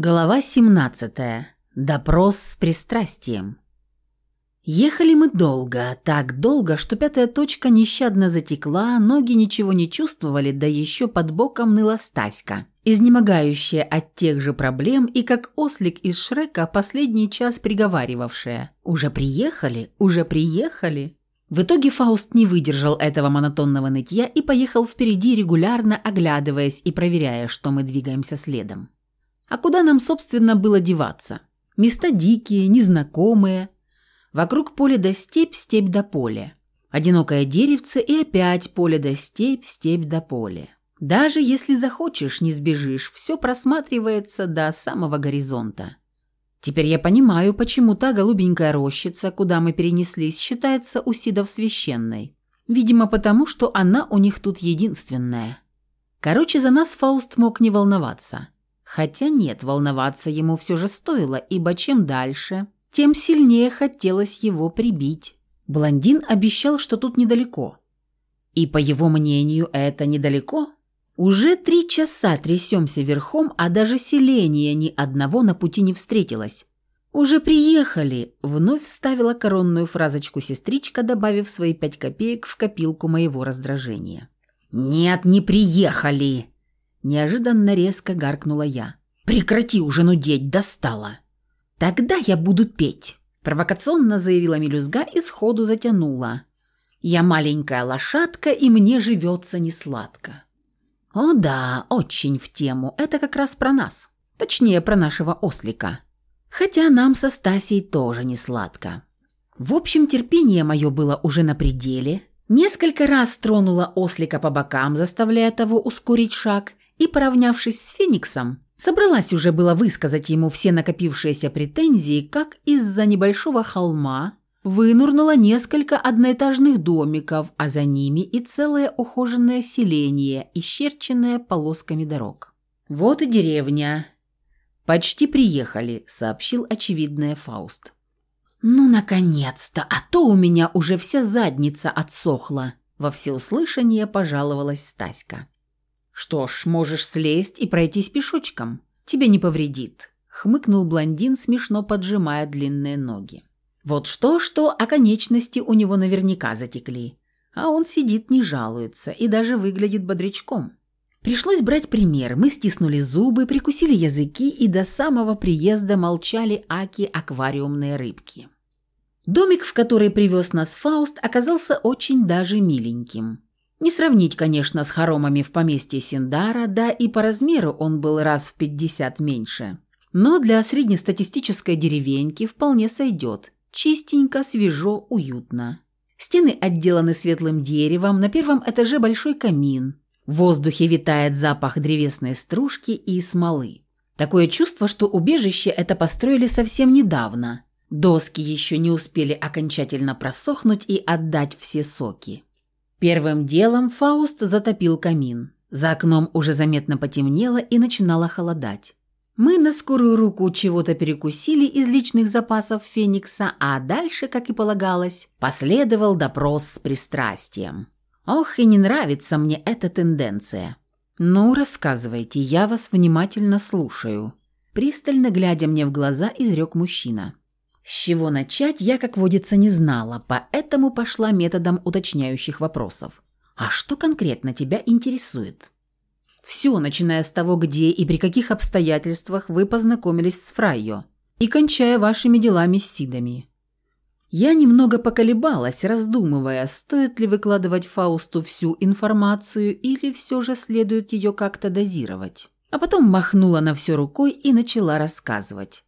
Глава 17. Допрос с пристрастием. Ехали мы долго, так долго, что пятая точка нещадно затекла, ноги ничего не чувствовали, да еще под боком ныла Стаська, изнемогающая от тех же проблем и как ослик из Шрека последний час приговаривавшая «Уже приехали? Уже приехали?» В итоге Фауст не выдержал этого монотонного нытья и поехал впереди, регулярно оглядываясь и проверяя, что мы двигаемся следом. А куда нам, собственно, было деваться? Места дикие, незнакомые. Вокруг поле да степь, степь да поле. Одинокое деревце и опять поле да степь, степь да поле. Даже если захочешь, не сбежишь, все просматривается до самого горизонта. Теперь я понимаю, почему та голубенькая рощица, куда мы перенеслись, считается у сидов священной. Видимо, потому что она у них тут единственная. Короче, за нас Фауст мог не волноваться. Хотя нет, волноваться ему все же стоило, ибо чем дальше, тем сильнее хотелось его прибить. Блондин обещал, что тут недалеко. И по его мнению, это недалеко. Уже три часа трясемся верхом, а даже селения ни одного на пути не встретилось. «Уже приехали!» – вновь вставила коронную фразочку сестричка, добавив свои пять копеек в копилку моего раздражения. «Нет, не приехали!» Неожиданно резко гаркнула я. «Прекрати уже нудеть, достала!» «Тогда я буду петь!» Провокационно заявила мелюзга и сходу затянула. «Я маленькая лошадка, и мне живется несладко». «О да, очень в тему. Это как раз про нас. Точнее, про нашего ослика. Хотя нам со Стасей тоже не сладко. В общем, терпение мое было уже на пределе. Несколько раз тронула ослика по бокам, заставляя того ускорить шаг, и, поравнявшись с Фениксом, собралась уже было высказать ему все накопившиеся претензии, как из-за небольшого холма вынурнуло несколько одноэтажных домиков, а за ними и целое ухоженное селение, исчерченное полосками дорог. «Вот и деревня. Почти приехали», — сообщил очевидное Фауст. «Ну, наконец-то! А то у меня уже вся задница отсохла!» Во всеуслышание пожаловалась Стаська. «Что ж, можешь слезть и пройтись пешочком. Тебе не повредит», — хмыкнул блондин, смешно поджимая длинные ноги. Вот что-что, а конечности у него наверняка затекли. А он сидит, не жалуется и даже выглядит бодрячком. Пришлось брать пример. Мы стиснули зубы, прикусили языки и до самого приезда молчали аки аквариумные рыбки. Домик, в который привез нас Фауст, оказался очень даже миленьким. Не сравнить, конечно, с хоромами в поместье Синдара, да и по размеру он был раз в 50 меньше. Но для среднестатистической деревеньки вполне сойдет. Чистенько, свежо, уютно. Стены отделаны светлым деревом, на первом этаже большой камин. В воздухе витает запах древесной стружки и смолы. Такое чувство, что убежище это построили совсем недавно. Доски еще не успели окончательно просохнуть и отдать все соки. Первым делом Фауст затопил камин. За окном уже заметно потемнело и начинало холодать. Мы на скорую руку чего-то перекусили из личных запасов Феникса, а дальше, как и полагалось, последовал допрос с пристрастием. Ох, и не нравится мне эта тенденция. Ну, рассказывайте, я вас внимательно слушаю. Пристально глядя мне в глаза, изрек мужчина. С чего начать, я, как водится, не знала, поэтому пошла методом уточняющих вопросов. А что конкретно тебя интересует? Все, начиная с того, где и при каких обстоятельствах вы познакомились с Фрайо, и кончая вашими делами с Сидами. Я немного поколебалась, раздумывая, стоит ли выкладывать Фаусту всю информацию или все же следует ее как-то дозировать. А потом махнула на все рукой и начала рассказывать.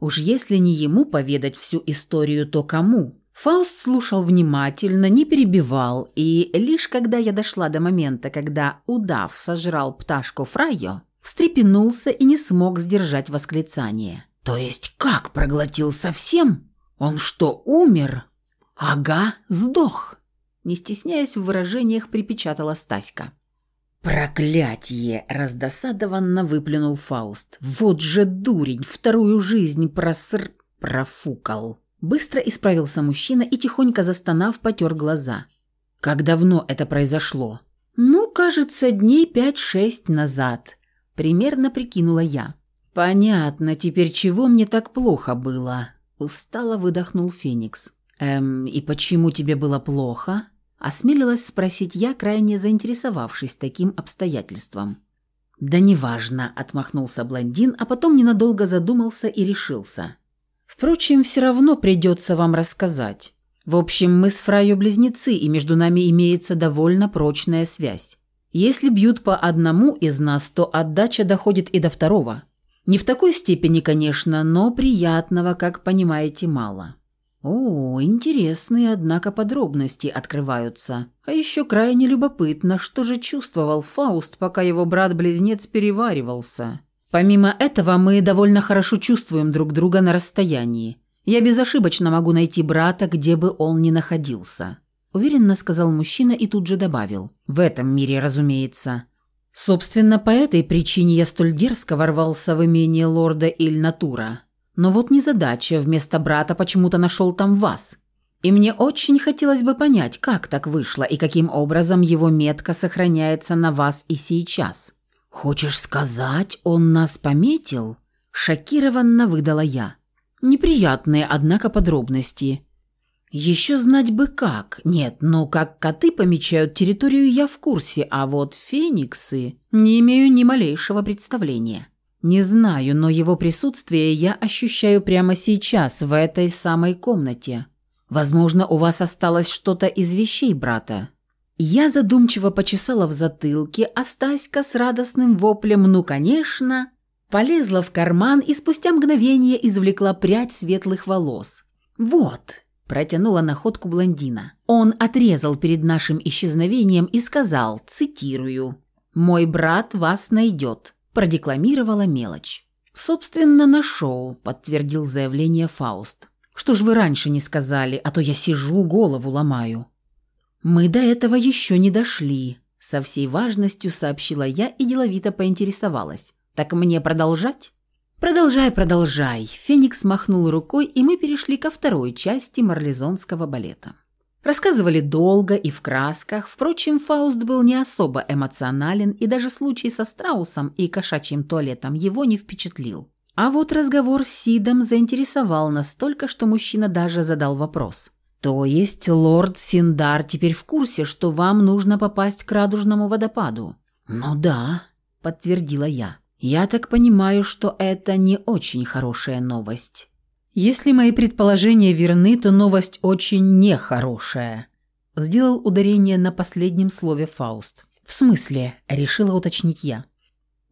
Уж если не ему поведать всю историю, то кому? Фауст слушал внимательно, не перебивал, и лишь когда я дошла до момента, когда удав сожрал пташку Фрайо, встрепенулся и не смог сдержать восклицание. «То есть как проглотил совсем? Он что, умер?» «Ага, сдох!» Не стесняясь в выражениях, припечатала Стаська. «Проклятье!» – раздосадованно выплюнул Фауст. «Вот же дурень! Вторую жизнь проср... профукал!» Быстро исправился мужчина и, тихонько застонав, потер глаза. «Как давно это произошло?» «Ну, кажется, дней пять-шесть назад», – примерно прикинула я. «Понятно, теперь чего мне так плохо было?» Устало выдохнул Феникс. «Эм, и почему тебе было плохо?» Осмелилась спросить я, крайне заинтересовавшись таким обстоятельством. «Да неважно», – отмахнулся блондин, а потом ненадолго задумался и решился. «Впрочем, все равно придется вам рассказать. В общем, мы с Фраю близнецы, и между нами имеется довольно прочная связь. Если бьют по одному из нас, то отдача доходит и до второго. Не в такой степени, конечно, но приятного, как понимаете, мало. О, интересные, однако, подробности открываются. А еще крайне любопытно, что же чувствовал Фауст, пока его брат-близнец переваривался. Помимо этого, мы довольно хорошо чувствуем друг друга на расстоянии. Я безошибочно могу найти брата, где бы он ни находился. Уверенно сказал мужчина и тут же добавил. В этом мире, разумеется. Собственно, по этой причине я столь дерзко ворвался в имение лорда Иль-Натура. Но вот незадача, вместо брата почему-то нашел там вас. И мне очень хотелось бы понять, как так вышло и каким образом его метка сохраняется на вас и сейчас. «Хочешь сказать, он нас пометил?» Шокированно выдала я. Неприятные, однако, подробности. Еще знать бы как. Нет, но как коты помечают территорию, я в курсе, а вот фениксы не имею ни малейшего представления. Не знаю, но его присутствие я ощущаю прямо сейчас, в этой самой комнате. Возможно, у вас осталось что-то из вещей брата. Я задумчиво почесала в затылке, а Стаська с радостным воплем «ну, конечно!» полезла в карман и спустя мгновение извлекла прядь светлых волос. «Вот!» Протянула находку блондина. Он отрезал перед нашим исчезновением и сказал, цитирую, «Мой брат вас найдет», продекламировала мелочь. «Собственно, нашел», – подтвердил заявление Фауст. «Что ж вы раньше не сказали, а то я сижу, голову ломаю». «Мы до этого еще не дошли», – со всей важностью сообщила я и деловито поинтересовалась. «Так мне продолжать?» «Продолжай, продолжай!» Феникс махнул рукой, и мы перешли ко второй части марлезонского балета. Рассказывали долго и в красках, впрочем, Фауст был не особо эмоционален, и даже случай со страусом и кошачьим туалетом его не впечатлил. А вот разговор с Сидом заинтересовал настолько, что мужчина даже задал вопрос. «То есть лорд Синдар теперь в курсе, что вам нужно попасть к радужному водопаду?» «Ну да», — подтвердила я. Я так понимаю, что это не очень хорошая новость. Если мои предположения верны, то новость очень нехорошая. Сделал ударение на последнем слове Фауст. В смысле, решила уточнить я.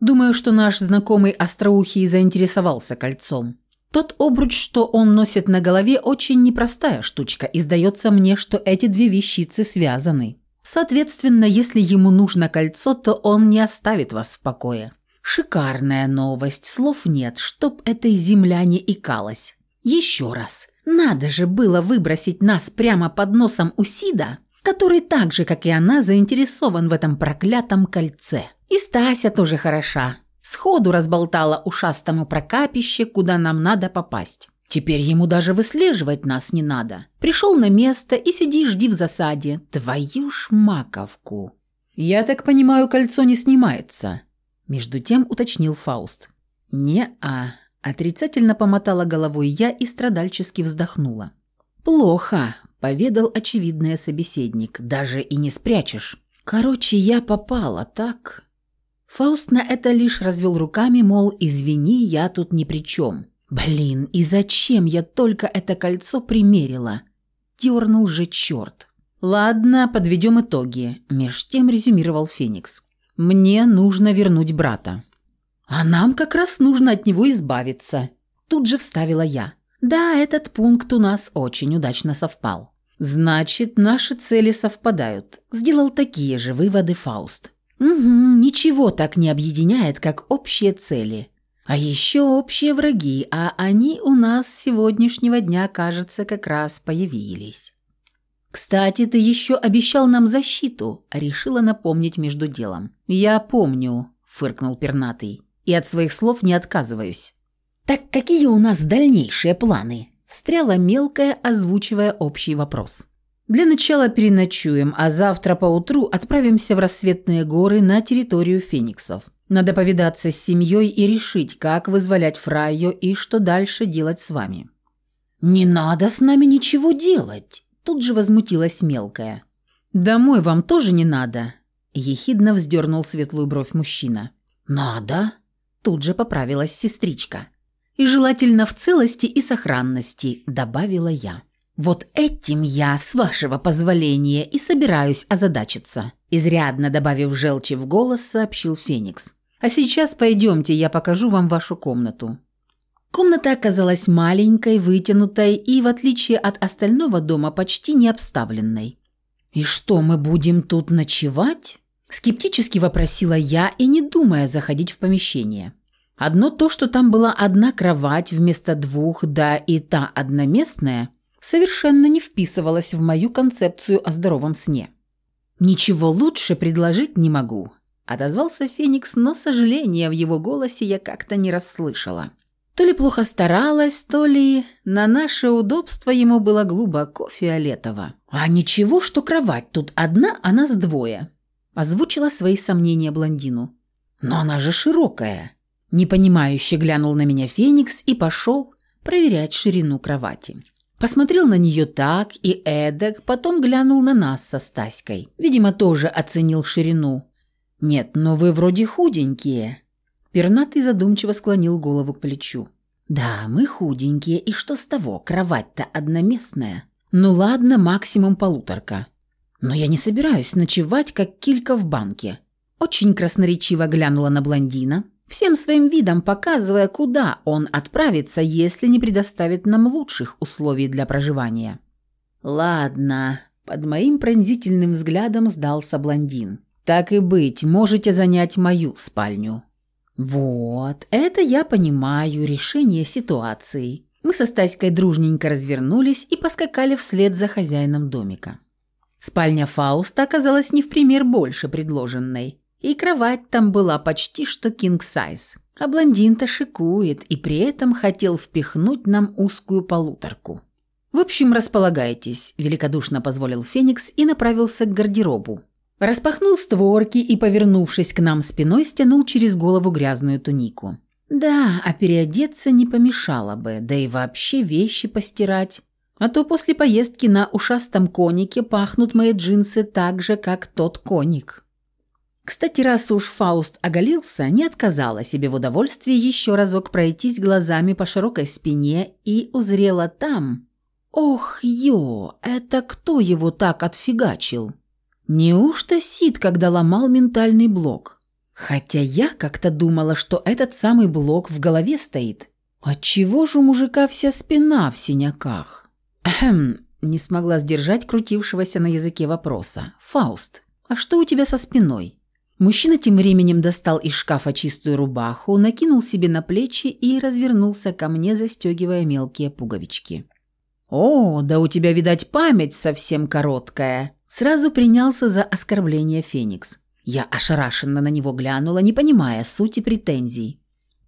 Думаю, что наш знакомый остроухий заинтересовался кольцом. Тот обруч, что он носит на голове, очень непростая штучка, и сдается мне, что эти две вещицы связаны. Соответственно, если ему нужно кольцо, то он не оставит вас в покое. Шикарная новость, слов нет, чтоб этой земля не икалась. Еще раз, надо же было выбросить нас прямо под носом у Сида, который так же, как и она, заинтересован в этом проклятом кольце. И Стася тоже хороша. Сходу разболтала ушастому прокапище, куда нам надо попасть. Теперь ему даже выслеживать нас не надо. Пришел на место и сиди жди в засаде. Твою ж маковку. Я так понимаю, кольцо не снимается. Между тем уточнил Фауст. «Не-а», – отрицательно помотала головой я и страдальчески вздохнула. «Плохо», – поведал очевидный собеседник, – «даже и не спрячешь». «Короче, я попала, так?» Фауст на это лишь развел руками, мол, извини, я тут ни при чем. «Блин, и зачем я только это кольцо примерила?» Дернул же черт. «Ладно, подведем итоги», – меж тем резюмировал Феникс. Мне нужно вернуть брата. А нам как раз нужно от него избавиться. Тут же вставила я. Да, этот пункт у нас очень удачно совпал. Значит, наши цели совпадают. Сделал такие же выводы Фауст. Угу, ничего так не объединяет, как общие цели. А еще общие враги, а они у нас с сегодняшнего дня, кажется, как раз появились. «Кстати, ты еще обещал нам защиту», – решила напомнить между делом. «Я помню», – фыркнул пернатый, – «и от своих слов не отказываюсь». «Так какие у нас дальнейшие планы?» – встряла мелкая, озвучивая общий вопрос. «Для начала переночуем, а завтра поутру отправимся в рассветные горы на территорию фениксов. Надо повидаться с семьей и решить, как вызволять Фрайо и что дальше делать с вами». «Не надо с нами ничего делать», – тут же возмутилась мелкая. «Домой вам тоже не надо», – ехидно вздернул светлую бровь мужчина. «Надо», – тут же поправилась сестричка. «И желательно в целости и сохранности», – добавила я. «Вот этим я, с вашего позволения, и собираюсь озадачиться», – изрядно добавив желчи в голос, сообщил Феникс. «А сейчас пойдемте, я покажу вам вашу комнату». Комната оказалась маленькой, вытянутой и, в отличие от остального дома, почти не обставленной. «И что, мы будем тут ночевать?» Скептически вопросила я и не думая заходить в помещение. Одно то, что там была одна кровать вместо двух, да и та одноместная, совершенно не вписывалось в мою концепцию о здоровом сне. «Ничего лучше предложить не могу», – отозвался Феникс, но сожаления в его голосе я как-то не расслышала. То ли плохо старалась, то ли на наше удобство ему было глубоко фиолетово. «А ничего, что кровать тут одна, а нас двое», – озвучила свои сомнения блондину. «Но она же широкая». Непонимающе глянул на меня Феникс и пошел проверять ширину кровати. Посмотрел на нее так и эдак, потом глянул на нас со Стаськой. Видимо, тоже оценил ширину. «Нет, но вы вроде худенькие», Пернатый задумчиво склонил голову к плечу. «Да, мы худенькие, и что с того? Кровать-то одноместная. Ну ладно, максимум полуторка. Но я не собираюсь ночевать, как килька в банке». Очень красноречиво глянула на блондина, всем своим видом показывая, куда он отправится, если не предоставит нам лучших условий для проживания. «Ладно», – под моим пронзительным взглядом сдался блондин. «Так и быть, можете занять мою спальню. Вот, это я понимаю, решение ситуации. Мы со Стаськой дружненько развернулись и поскакали вслед за хозяином домика. Спальня Фауста оказалась не в пример больше предложенной, и кровать там была почти что кинг-сайз. А блондин-то шикует и при этом хотел впихнуть нам узкую полуторку. «В общем, располагайтесь», – великодушно позволил Феникс и направился к гардеробу, Распахнул створки и, повернувшись к нам спиной, стянул через голову грязную тунику. Да, а переодеться не помешало бы, да и вообще вещи постирать. А то после поездки на ушастом конике пахнут мои джинсы так же, как тот коник. Кстати, раз уж Фауст оголился, не отказала себе в удовольствии еще разок пройтись глазами по широкой спине и узрела там... Ох, ё, это кто его так отфигачил? Неужто Сид, когда ломал ментальный блок? Хотя я как-то думала, что этот самый блок в голове стоит. Отчего же у мужика вся спина в синяках? Не смогла сдержать крутившегося на языке вопроса. «Фауст, а что у тебя со спиной?» Мужчина тем временем достал из шкафа чистую рубаху, накинул себе на плечи и развернулся ко мне, застегивая мелкие пуговички. «О, да у тебя, видать, память совсем короткая!» Сразу принялся за оскорбление Феникс. Я ошарашенно на него глянула, не понимая сути претензий.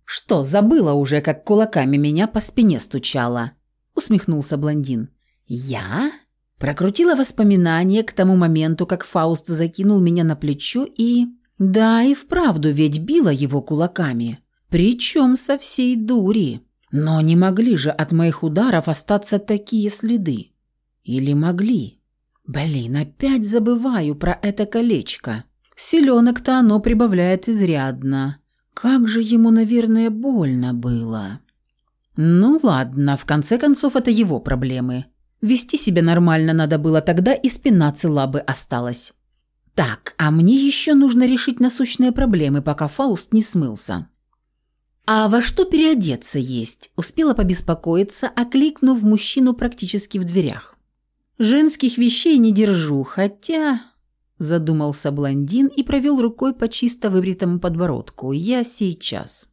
«Что, забыла уже, как кулаками меня по спине стучала?» Усмехнулся блондин. «Я?» Прокрутила воспоминания к тому моменту, как Фауст закинул меня на плечо и... Да, и вправду ведь била его кулаками. Причем со всей дури. Но не могли же от моих ударов остаться такие следы. Или могли? Блин, опять забываю про это колечко. Селенок-то оно прибавляет изрядно. Как же ему, наверное, больно было. Ну ладно, в конце концов, это его проблемы. Вести себя нормально надо было, тогда и спина цела бы осталась. Так, а мне еще нужно решить насущные проблемы, пока Фауст не смылся. «А во что переодеться есть?» – успела побеспокоиться, окликнув мужчину практически в дверях. Женских вещей не держу, хотя...» Задумался блондин и провел рукой по чисто выбритому подбородку. «Я сейчас».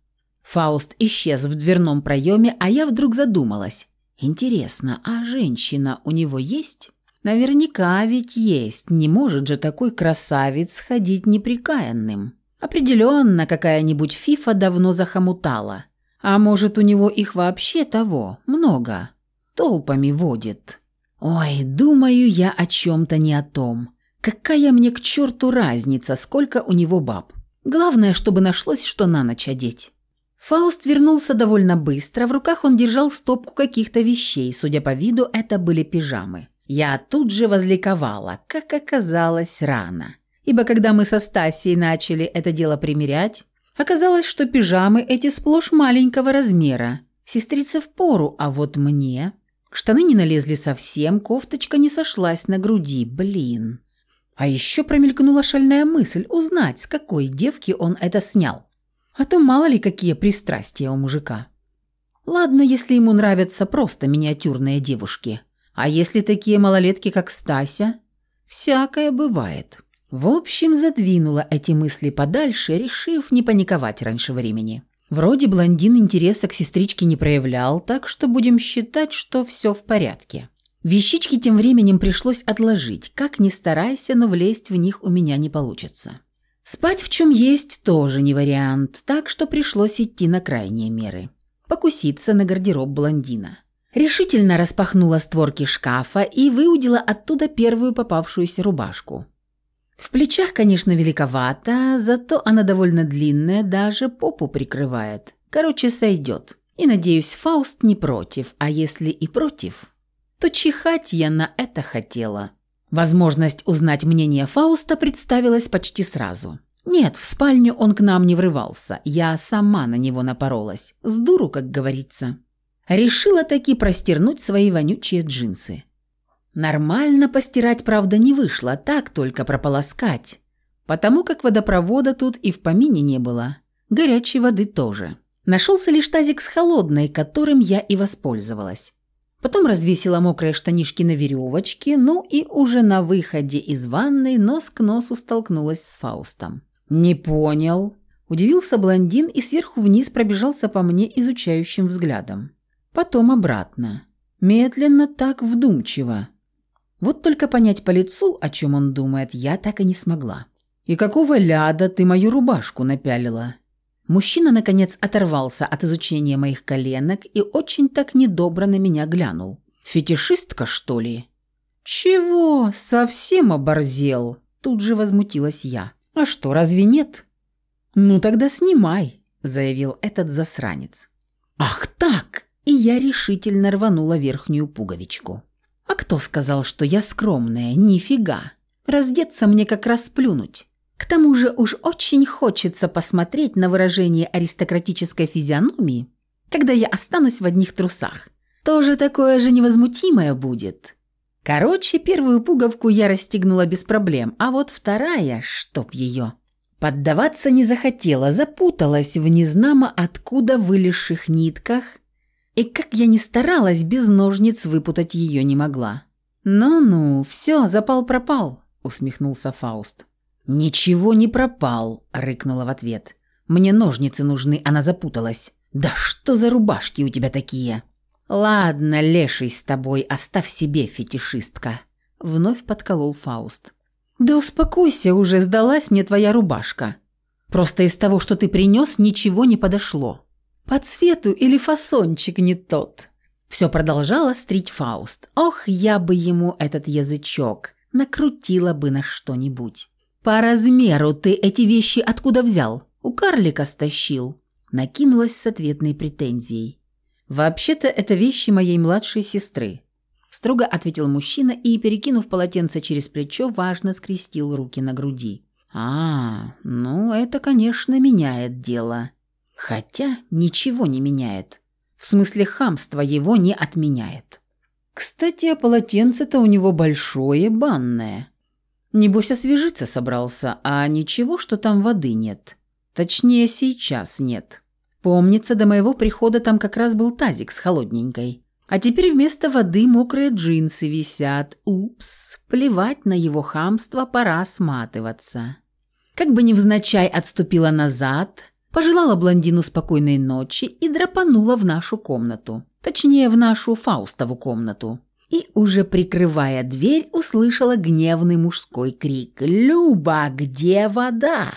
Фауст исчез в дверном проеме, а я вдруг задумалась. «Интересно, а женщина у него есть?» «Наверняка ведь есть. Не может же такой красавец ходить неприкаянным. Определенно, какая-нибудь фифа давно захомутала. А может, у него их вообще того много. Толпами водит». Ой, думаю я о чем-то не о том. Какая мне к черту разница, сколько у него баб? Главное, чтобы нашлось, что на ночь одеть. Фауст вернулся довольно быстро, в руках он держал стопку каких-то вещей, судя по виду, это были пижамы. Я тут же возликовала, как оказалось, рано. Ибо когда мы со Стасией начали это дело примерять, оказалось, что пижамы эти сплошь маленького размера. Сестрица в пору, а вот мне... Штаны не налезли совсем, кофточка не сошлась на груди, блин. А еще промелькнула шальная мысль узнать, с какой девки он это снял. А то мало ли какие пристрастия у мужика. Ладно, если ему нравятся просто миниатюрные девушки. А если такие малолетки, как Стася? Всякое бывает. В общем, задвинула эти мысли подальше, решив не паниковать раньше времени. Вроде блондин интереса к сестричке не проявлял, так что будем считать, что все в порядке. Вещички тем временем пришлось отложить. Как ни старайся, но влезть в них у меня не получится. Спать в чем есть тоже не вариант, так что пришлось идти на крайние меры. Покуситься на гардероб блондина. Решительно распахнула створки шкафа и выудила оттуда первую попавшуюся рубашку. В плечах, конечно, великовато, зато она довольно длинная, даже попу прикрывает. Короче, сойдет. И, надеюсь, Фауст не против, а если и против, то чихать я на это хотела. Возможность узнать мнение Фауста представилась почти сразу. Нет, в спальню он к нам не врывался, я сама на него напоролась. С дуру, как говорится. Решила таки простернуть свои вонючие джинсы. Нормально постирать, правда, не вышло, так только прополоскать. Потому как водопровода тут и в помине не было. Горячей воды тоже. Нашелся лишь тазик с холодной, которым я и воспользовалась. Потом развесила мокрые штанишки на веревочке, ну и уже на выходе из ванной нос к носу столкнулась с Фаустом. «Не понял». Удивился блондин и сверху вниз пробежался по мне изучающим взглядом потом обратно. Медленно, так вдумчиво. Вот только понять по лицу, о чем он думает, я так и не смогла. «И какого ляда ты мою рубашку напялила?» Мужчина, наконец, оторвался от изучения моих коленок и очень так недобро на меня глянул. «Фетишистка, что ли?» «Чего? Совсем оборзел?» Тут же возмутилась я. «А что, разве нет?» «Ну тогда снимай», – заявил этот засранец. «Ах так!» и я решительно рванула верхнюю пуговичку. А кто сказал, что я скромная? Нифига. Раздеться мне как раз плюнуть. К тому же уж очень хочется посмотреть на выражение аристократической физиономии, когда я останусь в одних трусах. Тоже такое же невозмутимое будет. Короче, первую пуговку я расстегнула без проблем, а вот вторая, чтоб ее... Поддаваться не захотела, запуталась в незнамо откуда вылезших нитках – и как я ни старалась, без ножниц выпутать ее не могла. «Ну-ну, все, запал-пропал», — усмехнулся Фауст. «Ничего не пропал», — рыкнула в ответ. «Мне ножницы нужны, она запуталась. Да что за рубашки у тебя такие?» «Ладно, леший с тобой, оставь себе, фетишистка», — вновь подколол Фауст. «Да успокойся уже, сдалась мне твоя рубашка. Просто из того, что ты принес, ничего не подошло. По цвету или фасончик не тот. Все продолжала стрить Фауст. Ох, я бы ему этот язычок накрутила бы на что-нибудь. По размеру ты эти вещи откуда взял? У карлика стащил. Накинулась с ответной претензией. Вообще-то это вещи моей младшей сестры. Строго ответил мужчина и, перекинув полотенце через плечо, важно скрестил руки на груди. «А, ну это, конечно, меняет дело. Хотя ничего не меняет. В смысле хамства его не отменяет. Кстати, а полотенце-то у него большое, банное. Небось освежиться собрался, а ничего, что там воды нет. Точнее, сейчас нет. Помнится, до моего прихода там как раз был тазик с холодненькой. А теперь вместо воды мокрые джинсы висят. Упс, плевать на его хамство, пора сматываться. Как бы невзначай отступила назад – пожелала блондину спокойной ночи и драпанула в нашу комнату. Точнее, в нашу Фаустову комнату. И, уже прикрывая дверь, услышала гневный мужской крик «Люба, где вода?»